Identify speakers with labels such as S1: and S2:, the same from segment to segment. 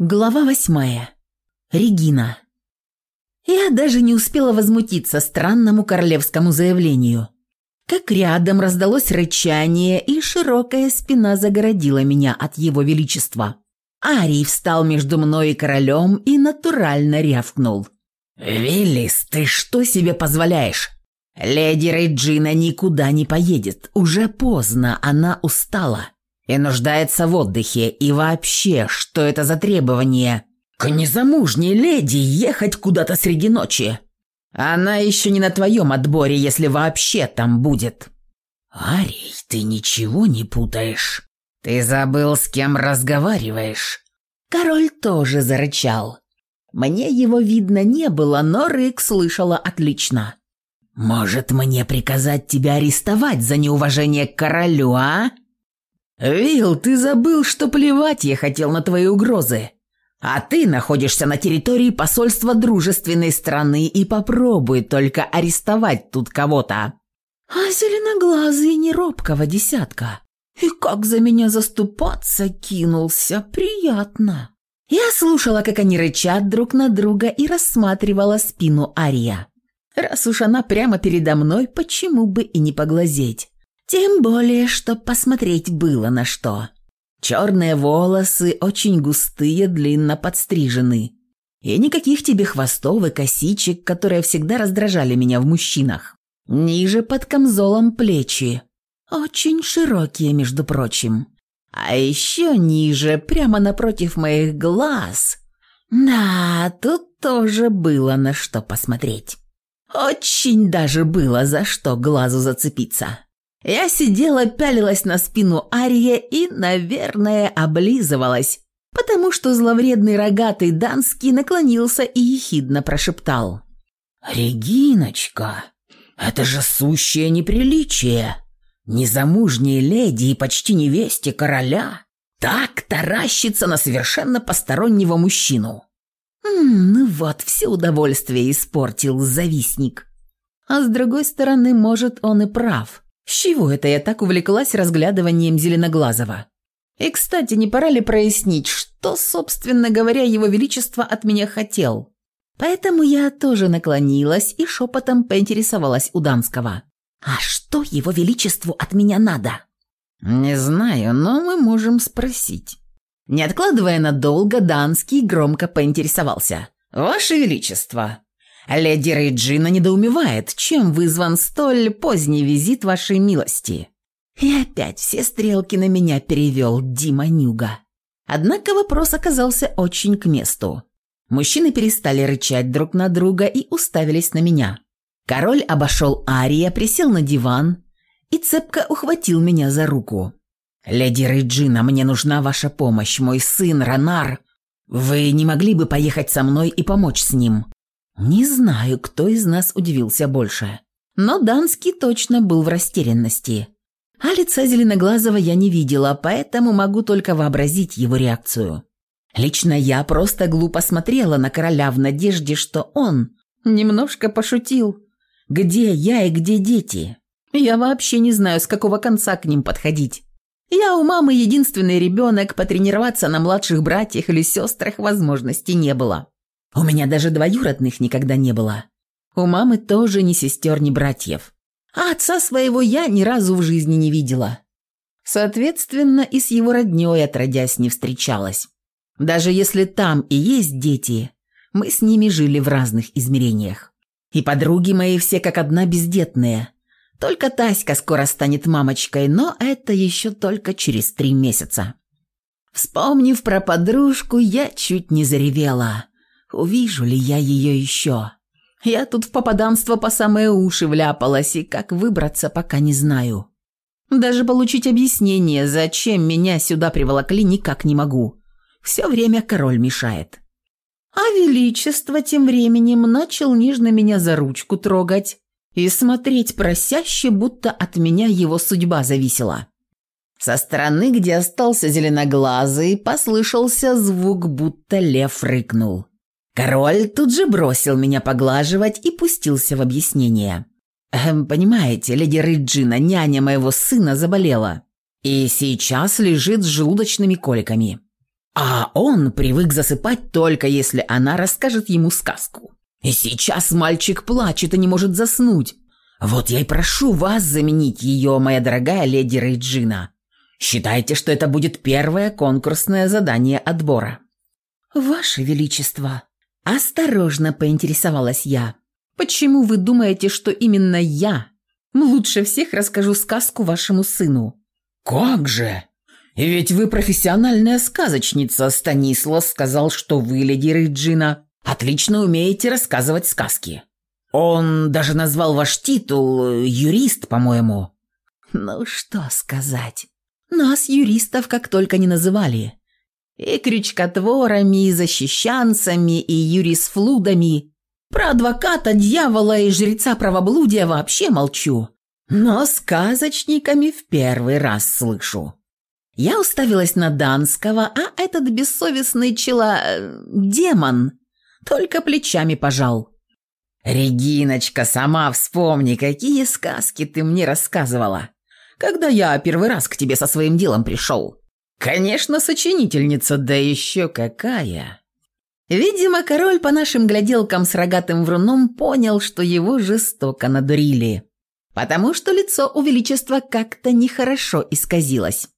S1: Глава восьмая. Регина. Я даже не успела возмутиться странному королевскому заявлению. Как рядом раздалось рычание, и широкая спина загородила меня от его величества. Арий встал между мной и королем и натурально рявкнул. «Виллис, ты что себе позволяешь? Леди Рейджина никуда не поедет. Уже поздно, она устала и нуждается в отдыхе. И вообще, что это за требование? К незамужней леди ехать куда-то среди ночи. Она еще не на твоем отборе, если вообще там будет. Арий, ты ничего не путаешь. Ты забыл, с кем разговариваешь. Король тоже зарычал. Мне его видно не было, но Рык слышала отлично. «Может, мне приказать тебя арестовать за неуважение к королю, а?» «Вилл, ты забыл, что плевать я хотел на твои угрозы. А ты находишься на территории посольства дружественной страны и попробуй только арестовать тут кого-то». «А зеленоглазый неробкого десятка. И как за меня заступаться кинулся, приятно». Я слушала, как они рычат друг на друга и рассматривала спину Ария. Раз уж она прямо передо мной, почему бы и не поглазеть? Тем более, что посмотреть было на что. Черные волосы очень густые, длинно подстрижены. И никаких тебе хвостов и косичек, которые всегда раздражали меня в мужчинах. Ниже под камзолом плечи. Очень широкие, между прочим. А еще ниже, прямо напротив моих глаз. Да, тут тоже было на что посмотреть. Очень даже было за что глазу зацепиться. Я сидела, пялилась на спину Ария и, наверное, облизывалась, потому что зловредный рогатый Данский наклонился и ехидно прошептал. «Региночка, это же сущее неприличие! Незамужние леди и почти невесте короля так таращится на совершенно постороннего мужчину!» М «Ну вот, все удовольствие испортил завистник. А с другой стороны, может, он и прав». С чего это я так увлеклась разглядыванием Зеленоглазого? И, кстати, не пора ли прояснить, что, собственно говоря, его величество от меня хотел? Поэтому я тоже наклонилась и шепотом поинтересовалась у Данского. «А что его величеству от меня надо?» «Не знаю, но мы можем спросить». Не откладывая надолго, Данский громко поинтересовался. «Ваше Величество, Леди Рейджина недоумевает, чем вызван столь поздний визит вашей милости. И опять все стрелки на меня перевел Дима Нюга. Однако вопрос оказался очень к месту. Мужчины перестали рычать друг на друга и уставились на меня. Король обошел Ария, присел на диван и цепко ухватил меня за руку. «Леди Рейджина, мне нужна ваша помощь. Мой сын, Ранар. Вы не могли бы поехать со мной и помочь с ним? Не знаю, кто из нас удивился больше. Но Данский точно был в растерянности. А лица Зеленоглазого я не видела, поэтому могу только вообразить его реакцию. Лично я просто глупо смотрела на короля в надежде, что он немножко пошутил. Где я и где дети? Я вообще не знаю, с какого конца к ним подходить. Я у мамы единственный ребенок, потренироваться на младших братьях или сестрах возможности не было. У меня даже двоюродных никогда не было. У мамы тоже ни сестер, ни братьев. А отца своего я ни разу в жизни не видела. Соответственно, и с его роднёй отродясь не встречалась. Даже если там и есть дети, мы с ними жили в разных измерениях. И подруги мои все как одна бездетные. Только Таська скоро станет мамочкой, но это еще только через три месяца. Вспомнив про подружку, я чуть не заревела – Увижу ли я ее еще? Я тут в попаданство по самые уши вляпалась, и как выбраться, пока не знаю. Даже получить объяснение, зачем меня сюда приволокли, никак не могу. Все время король мешает. А Величество тем временем начал нежно меня за ручку трогать и смотреть просяще, будто от меня его судьба зависела. Со стороны, где остался зеленоглазый, послышался звук, будто лев рыкнул. Король тут же бросил меня поглаживать и пустился в объяснение. «Эм, «Понимаете, леди Риджина, няня моего сына, заболела и сейчас лежит с желудочными коликами. А он привык засыпать только если она расскажет ему сказку. И сейчас мальчик плачет и не может заснуть. Вот я и прошу вас заменить ее, моя дорогая леди Риджина. Считайте, что это будет первое конкурсное задание отбора». «Ваше Величество», Осторожно поинтересовалась я. «Почему вы думаете, что именно я ну, лучше всех расскажу сказку вашему сыну?»
S2: «Как же! Ведь вы профессиональная сказочница!» Станислав сказал, что вы, леди Реджина, отлично умеете рассказывать сказки. Он даже назвал ваш титул э, «юрист», по-моему.
S1: Ну что сказать. Нас юристов как только не называли и крючкотворами, и защищанцами, и юрисфлудами. Про адвоката, дьявола и жреца правоблудия вообще молчу. Но сказочниками в первый раз слышу. Я уставилась на Данского, а этот бессовестный чела... Э, демон только плечами пожал.
S2: «Региночка, сама вспомни, какие сказки ты мне рассказывала, когда я первый раз к тебе со своим делом пришел. «Конечно, сочинительница, да еще какая!»
S1: Видимо, король по нашим гляделкам с рогатым вруном понял, что его жестоко надурили, потому что лицо у величества как-то нехорошо исказилось.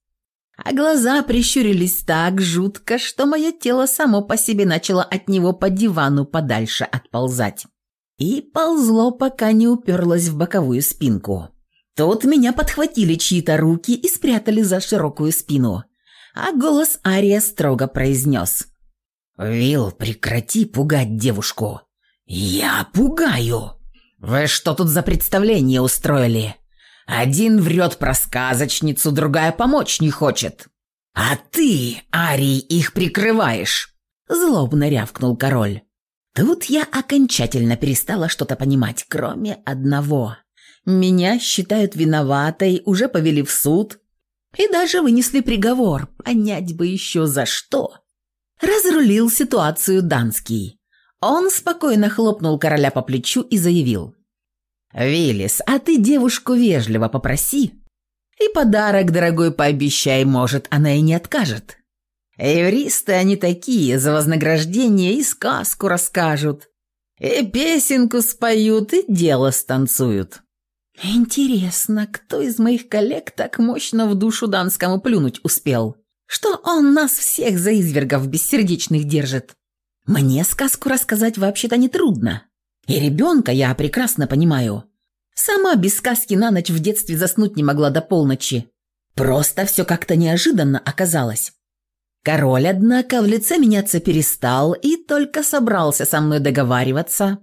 S1: А глаза прищурились так жутко, что мое тело само по себе начало от него по дивану подальше отползать. И ползло, пока не уперлось в боковую спинку. Тут меня подхватили чьи-то руки и спрятали за широкую спину а голос Ария строго произнес.
S2: «Вилл, прекрати пугать девушку!» «Я пугаю!» «Вы что тут за представление устроили? Один врет про сказочницу, другая помочь не хочет!» «А ты, Арий, их прикрываешь!»
S1: Злобно рявкнул король. Тут я окончательно перестала что-то понимать, кроме одного. Меня считают виноватой, уже повели в суд, и даже вынесли приговор, понять бы еще за что. Разрулил ситуацию Данский. Он спокойно хлопнул короля по плечу и заявил. «Виллис, а ты девушку вежливо попроси. И подарок, дорогой, пообещай, может, она и не откажет. Эвристы они такие, за вознаграждение и сказку расскажут, и песенку споют, и дело станцуют. «Интересно, кто из моих коллег так мощно в душу Данскому плюнуть успел? Что он нас всех за извергов бессердечных держит? Мне сказку рассказать вообще-то нетрудно. И ребенка я прекрасно понимаю. Сама без сказки на ночь в детстве заснуть не могла до полночи. Просто все как-то неожиданно оказалось. Король, однако, в лице меняться перестал и только собрался со мной договариваться»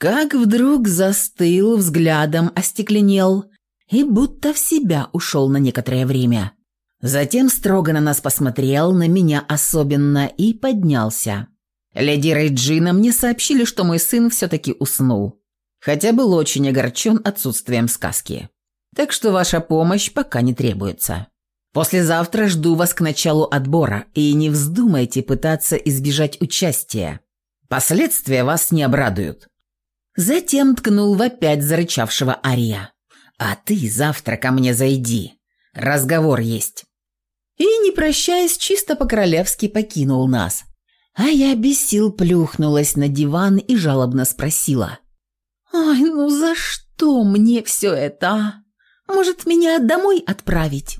S1: как вдруг застыл, взглядом остекленел и будто в себя ушел на некоторое время. Затем строго на нас посмотрел, на меня особенно, и поднялся. Леди Рейджина мне сообщили, что мой сын все-таки уснул, хотя был очень огорчен отсутствием сказки. Так что ваша помощь пока не требуется. Послезавтра жду вас к началу отбора, и не вздумайте пытаться избежать участия. Последствия вас не обрадуют. Затем ткнул в опять зарычавшего Ария. «А ты завтра ко мне зайди. Разговор есть». И, не прощаясь, чисто по-королевски покинул нас. А я без сил плюхнулась на диван и жалобно спросила. «Ай, ну за что мне все это? А? Может, меня домой отправить?»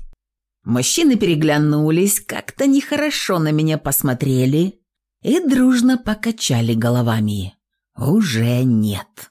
S1: Мужчины переглянулись, как-то нехорошо на меня посмотрели и дружно покачали головами уже нет.